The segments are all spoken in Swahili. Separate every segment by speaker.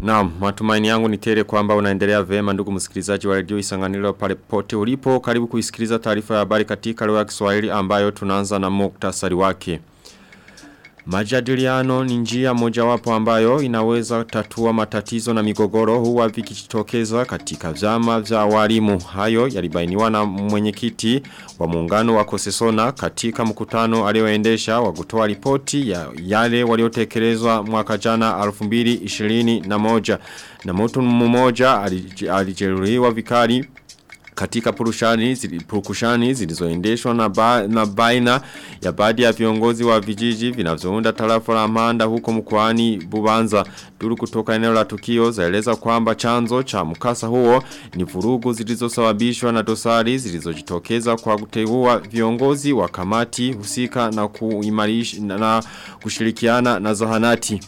Speaker 1: Naam, matumaini yangu ni tele kwamba unaendelea vema ndugu msikilizaji wa redio Isanganiro pale pote ulipo. Karibu kuisikiliza taarifa ya habari katika lugha ya Kiswahili ambayo tunaanza na muktasari wake. Majadiliano ni njia mojawapo ambayo inaweza tatua matatizo na migogoro huwa vikitokeza katika vyama vya walimu. Hayo yalibainiwa na mwenyekiti wa muungano wa Kosesona katika mkutano alioendesha wa kutoa ripoti ya yale waliotekelezwa mwaka jana 2021 na mtu mmoja alijeruhiwa vikali katika purushani, purukushani zilizoendeshwa na, ba, na baina ya baadhi ya viongozi wa vijiji vinavyounda tarafa la Manda huko mkoani Bubanza. Duru kutoka eneo la tukio zaeleza kwamba chanzo cha mkasa huo ni vurugu zilizosababishwa na dosari zilizojitokeza kwa kuteua viongozi wa kamati husika na kuimarisha na kushirikiana na zahanati.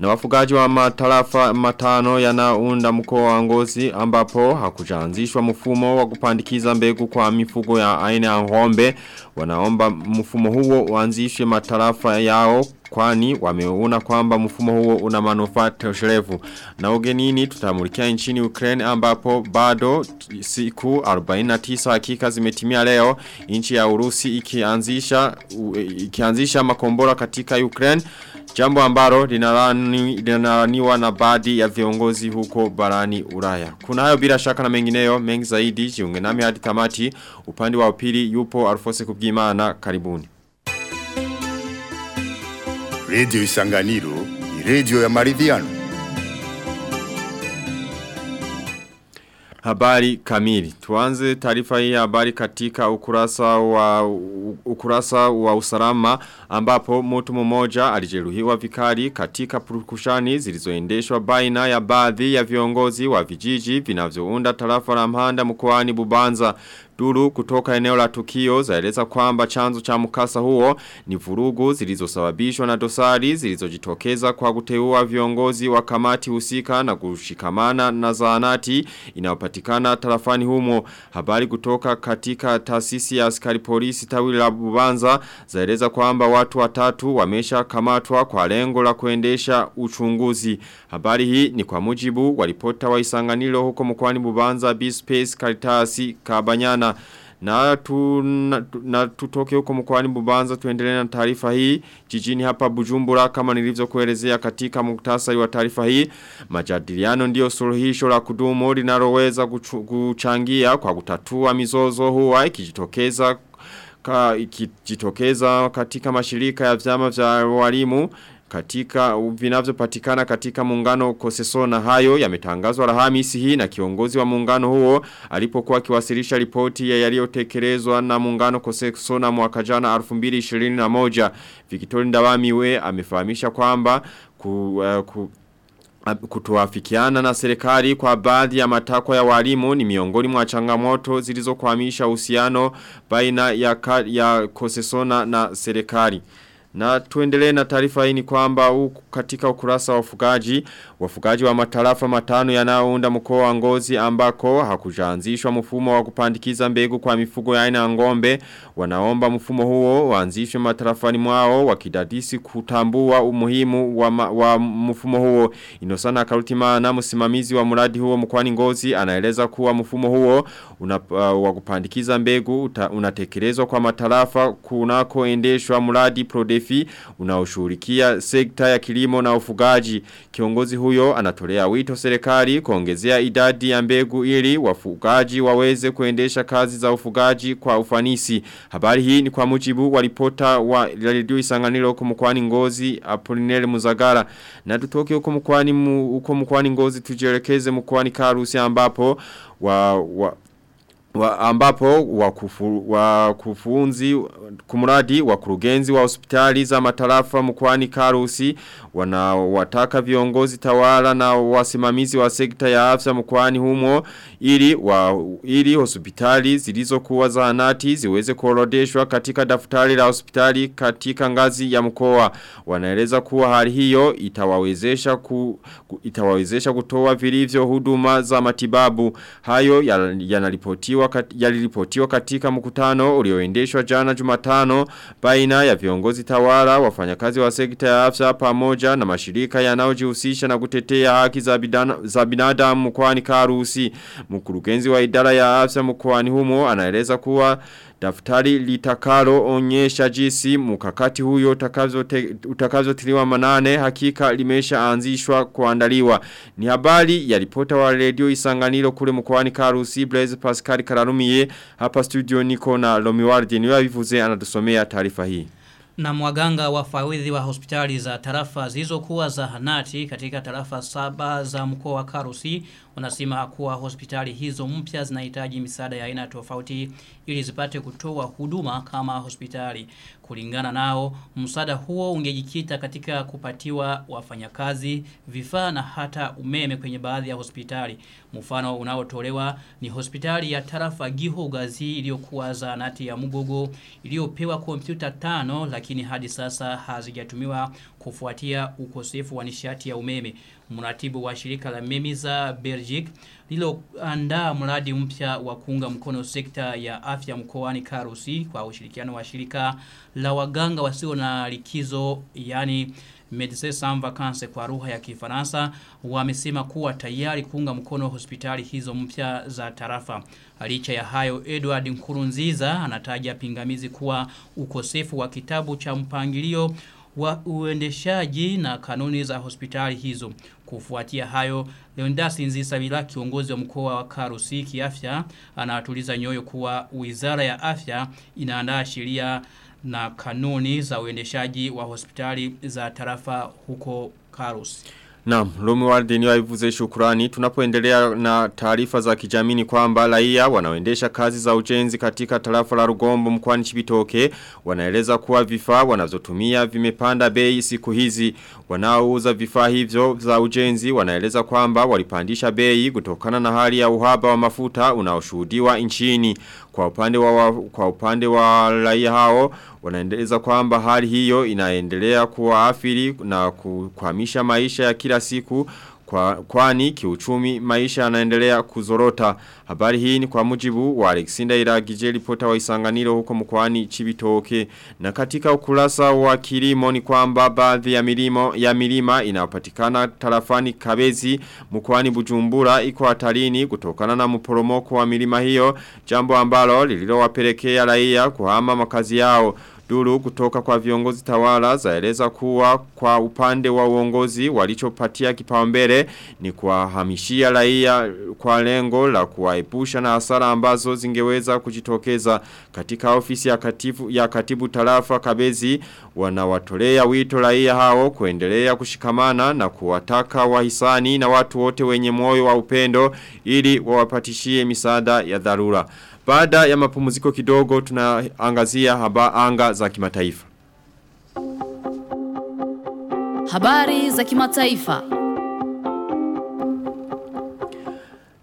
Speaker 1: Na wafugaji wa matarafa matano yanaunda mkoa wa ngozi ambapo hakujaanzishwa mfumo wa kupandikiza mbegu kwa mifugo ya aina ya ng'ombe wanaomba mfumo huo uanzishwe matarafa yao kwani wameona kwamba mfumo huo una manufaa tosherevu. Na ugenini tutamulikia nchini Ukraine ambapo bado siku 49 hakika zimetimia leo nchi ya Urusi ikianzisha ikianzisha makombora katika Ukraine Jambo ambalo linalaniwa na baadhi ya viongozi huko barani Ulaya. Kuna hayo bila shaka na mengineyo mengi zaidi jiunge nami hadi tamati upande wa upili yupo Alfose Kubwimana karibuni.
Speaker 2: Radio Isanganiro ni radio ya maridhiano.
Speaker 1: Habari kamili. Tuanze taarifa hii habari katika ukurasa wa ukurasa wa usalama ambapo mtu mmoja alijeruhiwa vikali katika purukushani zilizoendeshwa baina ya baadhi ya viongozi wa vijiji vinavyounda tarafa la Mhanda mkoani Bubanza. Duru kutoka eneo la tukio zaeleza kwamba chanzo cha mkasa huo ni vurugu zilizosababishwa na dosari zilizojitokeza kwa kuteua viongozi wa kamati husika na kushikamana na zaanati inayopatikana tarafani humo. Habari kutoka katika taasisi ya askari polisi tawi la Bubanza zaeleza kwamba watu watatu wamesha kamatwa kwa lengo la kuendesha uchunguzi. Habari hii ni kwa mujibu wa ripota wa Isanganilo huko mkoani Bubanza B-Space Karitasi Kabanyana na, tu, na, na tutoke huko mkwani bubanza tuendelee na taarifa hii. Jijini hapa Bujumbura kama nilivyokuelezea katika muktasari wa taarifa hii majadiliano ndio suluhisho la kudumu linaloweza kuchangia kwa kutatua mizozo huwa ikijitokeza ka, ikijitokeza katika mashirika ya vyama vya walimu katika vinavyopatikana katika muungano koseso na hayo yametangazwa Alhamisi hii na kiongozi wa muungano huo alipokuwa akiwasilisha ripoti ya yaliyotekelezwa na muungano koseso na mwaka jana 2021 Victoria Ndawamiwe amefahamisha kwamba ku, uh, ku kutuafikiana na serikali kwa baadhi ya matakwa ya walimu ni miongoni mwa changamoto zilizokwamisha uhusiano baina ya, ya kosesona na serikali. Na tuendelee na taarifa hii ni kwamba katika ukurasa wa wafugaji, wafugaji wa matarafa matano yanayounda mkoa wa ngozi ambako hakujaanzishwa mfumo wa kupandikiza mbegu kwa mifugo ya aina ya ng'ombe, wanaomba mfumo huo waanzishwe matarafani mwao wakidadisi kutambua umuhimu wa, ma, wa mfumo huo. Inosana Karutimana msimamizi wa mradi huo mkoani ngozi anaeleza kuwa mfumo huo una, uh, wa kupandikiza mbegu unatekelezwa kwa matarafa kunakoendeshwa mradi Prodefi unaoshughulikia sekta ya kilimo na ufugaji. Kiongozi huyo anatolea wito serikali kuongezea idadi ya mbegu ili wafugaji waweze kuendesha kazi za ufugaji kwa ufanisi. Habari hii ni kwa mujibu wa ripota wa Radio Isanganiro huko mkoani Ngozi Apolinele Muzagara. Na tutoke huko mkoani huko mkoani Ngozi tujielekeze mkoani Karusi ambapo wa, wa wa ambapo wakufu, wakufunzi kumradi wakurugenzi wa hospitali za matarafa mkwani Karusi wanawataka viongozi tawala na wasimamizi wa sekta ya afya mkwani humo ili wa, ili hospitali zilizokuwa zahanati ziweze kuorodeshwa katika daftari la hospitali katika ngazi ya mkoa. Wanaeleza kuwa hali hiyo itawawezesha ku, itawawezesha kutoa vilivyo huduma za matibabu. Hayo yanaripotiwa yaliripotiwa katika mkutano ulioendeshwa jana Jumatano baina ya viongozi tawala wafanyakazi wa sekta ya afya pamoja na mashirika yanayojihusisha na kutetea haki za, bidana, za binadamu mkoani Karusi. Mkurugenzi wa idara ya afya mkoani humo anaeleza kuwa Daftari litakalo onyesha jinsi mukakati huyo utakazo te, utakazo tiliwa manane hakika limesha anzishwa kuandaliwa. Ni habari ya ripota wa radio isanganilo kule mkwani Karusi Blaise Pascal Kararumie hapa studio niko na Lomiwardi niwa vifuze anadusomea taarifa hii.
Speaker 3: Na mwaganga wafawidhi wa hospitali za tarafa zilizokuwa zahanati katika tarafa saba za mkoa wa Karusi wanasema kuwa hospitali hizo mpya zinahitaji misaada ya aina tofauti ili zipate kutoa huduma kama hospitali. Kulingana nao, msada huo ungejikita katika kupatiwa wafanyakazi, vifaa na hata umeme kwenye baadhi ya hospitali. Mfano unaotolewa ni hospitali ya tarafa Gihogazi iliyokuwa zanati ya Mugogo iliyopewa kompyuta tano lakini hadi sasa hazijatumiwa kufuatia ukosefu wa nishati ya umeme. Mratibu wa shirika la Memiza Belgique liloandaa mradi mpya wa kuunga mkono sekta ya afya mkoani Karusi kwa ushirikiano wa shirika la waganga wasio na likizo yani Medecins Sans Vacances kwa lugha ya Kifaransa wamesema kuwa tayari kuunga mkono hospitali hizo mpya za tarafa. Licha ya hayo Edward Nkurunziza anataja pingamizi kuwa ukosefu wa kitabu cha mpangilio wa uendeshaji na kanuni za hospitali hizo. Kufuatia hayo, Leondasi Nzisabila kiongozi wa mkoa wa Karusi kiafya anatuliza nyoyo kuwa Wizara ya Afya inaandaa sheria na kanuni za uendeshaji wa hospitali za tarafa huko Karusi.
Speaker 1: Naam, Lumi Wardi ni waivuze shukurani. Tunapoendelea na taarifa za kijamii kwamba raia wanaoendesha kazi za ujenzi katika tarafa la Rugombo mkwani Chibitoke wanaeleza kuwa vifaa wanazotumia vimepanda bei siku hizi. Wanaouza vifaa hivyo za ujenzi wanaeleza kwamba walipandisha bei kutokana na hali ya uhaba wa mafuta unaoshuhudiwa nchini. Kwa upande wa, kwa upande wa raia hao wanaendeleza kwamba hali hiyo inaendelea kuwaathiri na kukwamisha maisha ya kila siku kwa, kwani kiuchumi maisha yanaendelea kuzorota. Habari hii ni kwa mujibu wa Alexander Iragije ripota wa Isanganiro huko mkoani Chibitoke. Na katika ukurasa wa kilimo ni kwamba baadhi ya milimo ya milima inayopatikana tarafani Kabezi mkoani Bujumbura iko hatarini kutokana na mporomoko wa milima hiyo, jambo ambalo lililowapelekea raia kuhama makazi yao. Duru kutoka kwa viongozi tawala zaeleza kuwa kwa upande wa uongozi walichopatia kipaumbele ni kuwahamishia raia kwa lengo la kuwaepusha na hasara ambazo zingeweza kujitokeza katika ofisi ya katibu, ya katibu tarafa kabezi wanawatolea wito raia hao kuendelea kushikamana na kuwataka wahisani na watu wote wenye moyo wa upendo ili wawapatishie misaada ya dharura. Baada ya mapumziko kidogo tunaangazia haba anga za kimataifa.
Speaker 4: Habari za kimataifa.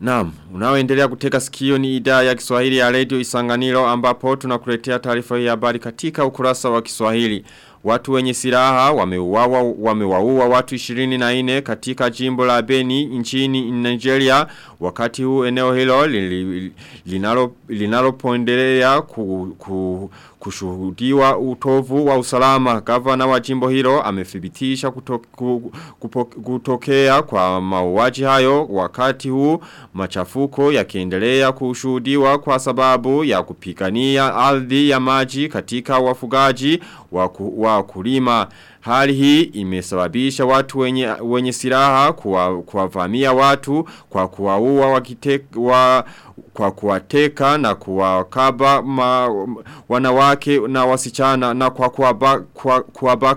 Speaker 1: Naam, unaoendelea kuteka sikio ni idhaa ya Kiswahili ya Radio Isanganiro ambapo tunakuletea taarifa hii habari katika ukurasa wa Kiswahili. Watu wenye silaha wameuawa wamewaua watu 24 katika jimbo la Beni nchini Nigeria wakati huu eneo hilo linalo linalopoendelea ku, ku, kushuhudiwa utovu wa usalama gavana wa jimbo hilo amethibitisha kuto, ku, kutokea kwa mauaji hayo. Wakati huu machafuko yakiendelea kushuhudiwa kwa sababu ya kupigania ardhi ya maji katika wafugaji wa, ku, wa kulima Hali hii imesababisha watu wenye, wenye silaha kuwavamia kuwa watu kwa kuwaua wa, kwa kuwateka na kuwakaba ma, wanawake na wasichana na kwa kuwabaka, kwa,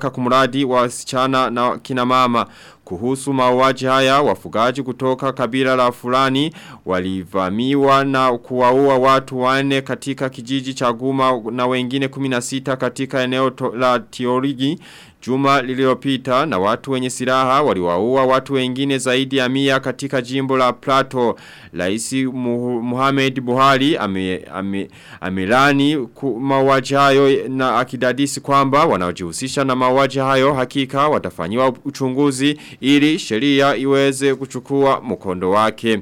Speaker 1: kumradi wasichana na kina mama. Kuhusu mauaji haya wafugaji kutoka kabila la fulani walivamiwa na kuwaua watu wane katika kijiji cha Guma na wengine 16 katika eneo la Tiorigi Juma liliopita na watu wenye silaha waliwaua watu wengine zaidi ya mia katika jimbo la Plato. Laisi Muhammad Buhari amelani ame, ame mauaji hayo na akidadisi kwamba wanaojihusisha na mauaji hayo hakika watafanyiwa uchunguzi ili sheria iweze kuchukua mkondo wake.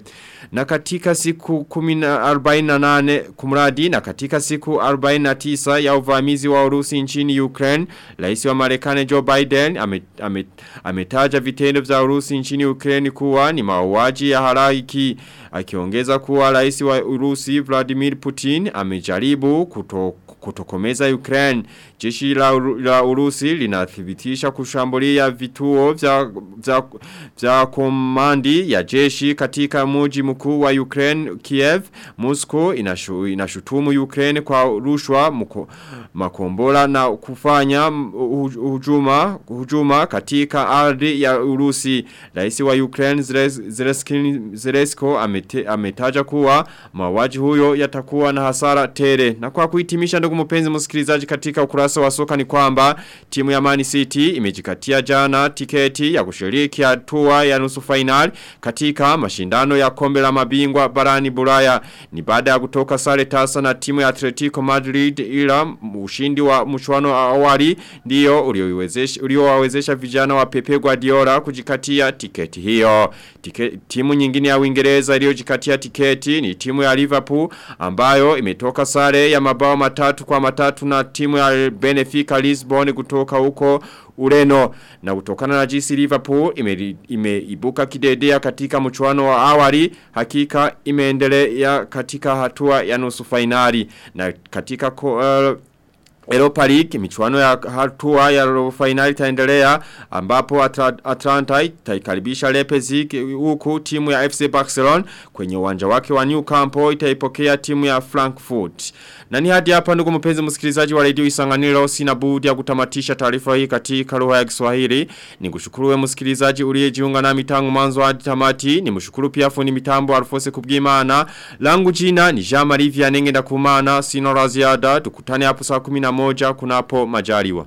Speaker 1: Na katika siku 48 kumradi na katika siku 49 ya uvamizi wa Urusi nchini Ukraine rais wa Marekani Joe Biden ametaja ame, ame vitendo vya Urusi nchini Ukraine kuwa ni mauaji ya halaiki akiongeza kuwa rais wa Urusi Vladimir Putin amejaribu kuto, kutokomeza Ukraine. Jeshi la, la Urusi linathibitisha kushambulia vituo vya, vya, vya komandi ya jeshi katika muji mkuu wa Ukraine Kiev. Moscow inashu, inashutumu Ukraine kwa rushwa mko, makombora na kufanya hujuma hujuma katika ardhi ya Urusi. Rais wa Ukraine amete, ametaja kuwa mawaji huyo yatakuwa na hasara tere. na kwa kuitimisha ndugu mpenzi msikilizaji katika ukurasa wa soka ni kwamba timu ya Man City imejikatia jana tiketi ya kushiriki hatua ya nusu final katika mashindano ya kombe la mabingwa barani Bulaya. Ni baada ya kutoka sare tasa na timu ya Atletico Madrid ila ushindi wa mchuano awali ndio uliowawezesha vijana wa Pepe Guardiola kujikatia tiketi hiyo. Tike, timu nyingine ya Uingereza iliyojikatia tiketi ni timu ya Liverpool ambayo imetoka sare ya mabao matatu kwa matatu na timu ya Benfica Lisbon kutoka huko Ureno. Na kutokana na jinsi Liverpool imeibuka ime kidedea katika mchuano wa awali hakika imeendelea katika hatua ya nusu finali na katika uh, Europa League michuano ya hatua ya robo finali itaendelea ambapo Atlanta itaikaribisha Leipzig huku timu ya FC Barcelona kwenye uwanja wake wa New Camp itaipokea timu ya Frankfurt. Na ni hadi hapa ndugu mpenzi msikilizaji wa Radio Isanganiro sina budi ya kutamatisha taarifa hii katika lugha ya Kiswahili. Nikushukuru wewe msikilizaji uliyejiunga nami tangu mwanzo hadi tamati. Nimshukuru pia fundi mitambo Alphonse Kubwimana. Langu jina ni Jean Marie Vianenge ndakumana sina la ziada. Tukutane hapo saa moja kunapo majaliwa.